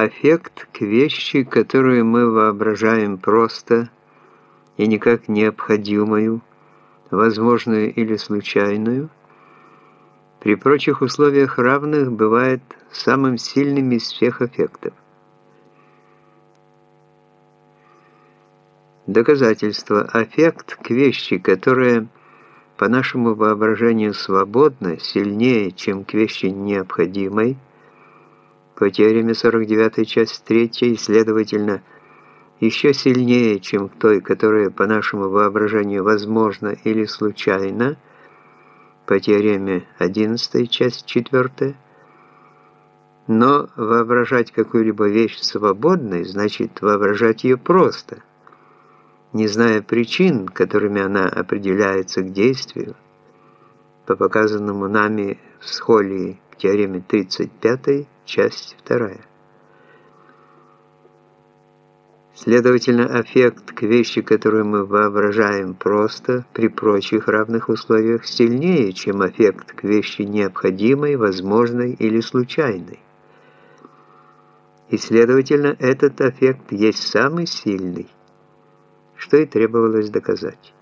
Аффект к вещи, которую мы воображаем просто и никак необходимую, возможную или случайную, при прочих условиях равных бывает самым сильным из всех аффектов. Доказательство. Аффект к вещи, которая по нашему воображению свободна, сильнее, чем к вещи необходимой, по теореме 49 часть 3, и, следовательно, еще сильнее, чем к той, которая по нашему воображению возможна или случайна, по теореме 11 часть 4. Но воображать какую-либо вещь свободной, значит воображать ее просто, не зная причин, которыми она определяется к действию, по показанному нами в схолии теореме 35 часть 2. Следовательно, аффект к вещи, которую мы воображаем просто, при прочих равных условиях, сильнее, чем аффект к вещи необходимой, возможной или случайной. И, следовательно, этот аффект есть самый сильный, что и требовалось доказать.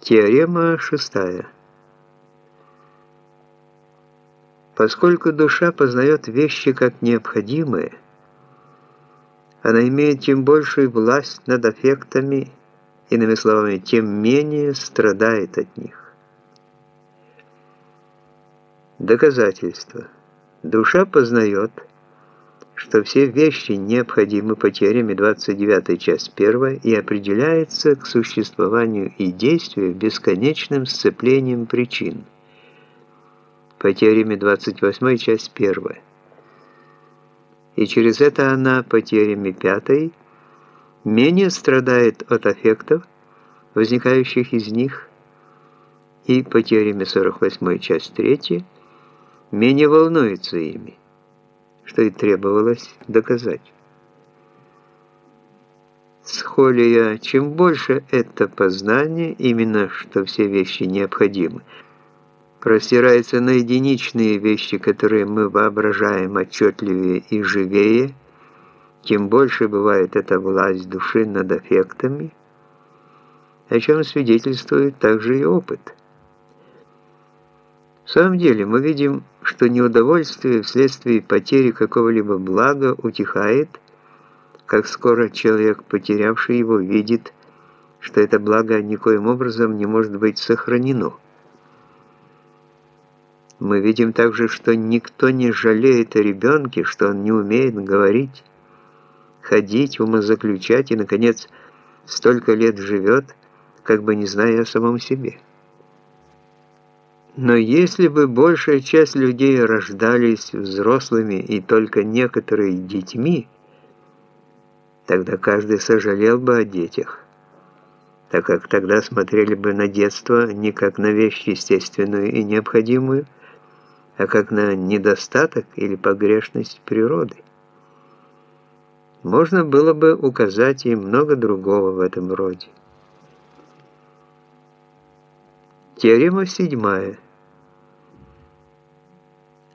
Теорема шестая. Поскольку душа познает вещи как необходимые, она имеет тем большую власть над аффектами, иными словами, тем менее страдает от них. Доказательство. Душа познает, что все вещи необходимы по теореме 29 часть 1 и определяется к существованию и действию бесконечным сцеплением причин – по теореме 28, часть 1. И через это она по теореме 5 менее страдает от аффектов, возникающих из них, и по теореме 48, часть 3 менее волнуется ими, что и требовалось доказать. Схолия, чем больше это познание, именно что все вещи необходимы, простирается на единичные вещи, которые мы воображаем отчетливее и живее, тем больше бывает эта власть души над аффектами, о чем свидетельствует также и опыт. В самом деле мы видим, что неудовольствие вследствие потери какого-либо блага утихает, как скоро человек, потерявший его, видит, что это благо никоим образом не может быть сохранено. Мы видим также, что никто не жалеет о ребенке, что он не умеет говорить, ходить, умозаключать и, наконец, столько лет живет, как бы не зная о самом себе. Но если бы большая часть людей рождались взрослыми и только некоторые детьми, тогда каждый сожалел бы о детях, так как тогда смотрели бы на детство не как на вещь естественную и необходимую, а как на недостаток или погрешность природы. Можно было бы указать и много другого в этом роде. Теорема седьмая.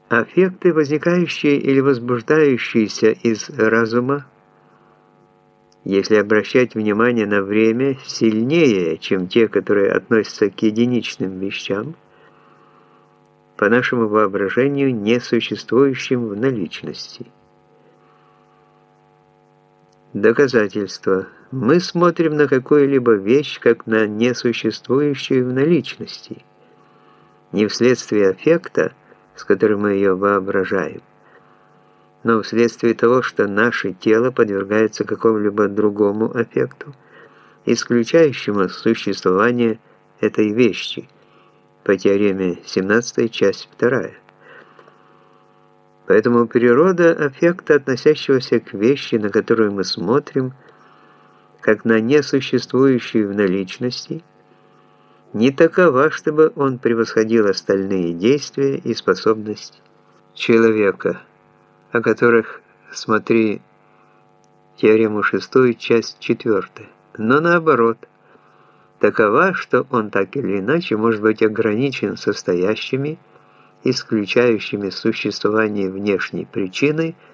Аффекты, возникающие или возбуждающиеся из разума, если обращать внимание на время, сильнее, чем те, которые относятся к единичным вещам, по нашему воображению, несуществующим в наличности. Доказательство. Мы смотрим на какую-либо вещь, как на несуществующую в наличности, не вследствие аффекта, с которым мы ее воображаем, но вследствие того, что наше тело подвергается какому-либо другому аффекту, исключающему существование этой вещи – по теореме 17, часть 2. Поэтому природа аффекта, относящегося к вещи, на которую мы смотрим, как на несуществующую в наличности, не такова, чтобы он превосходил остальные действия и способность человека, о которых смотри теорему 6, часть 4, но наоборот – такова, что он так или иначе может быть ограничен состоящими исключающими существование внешней причины –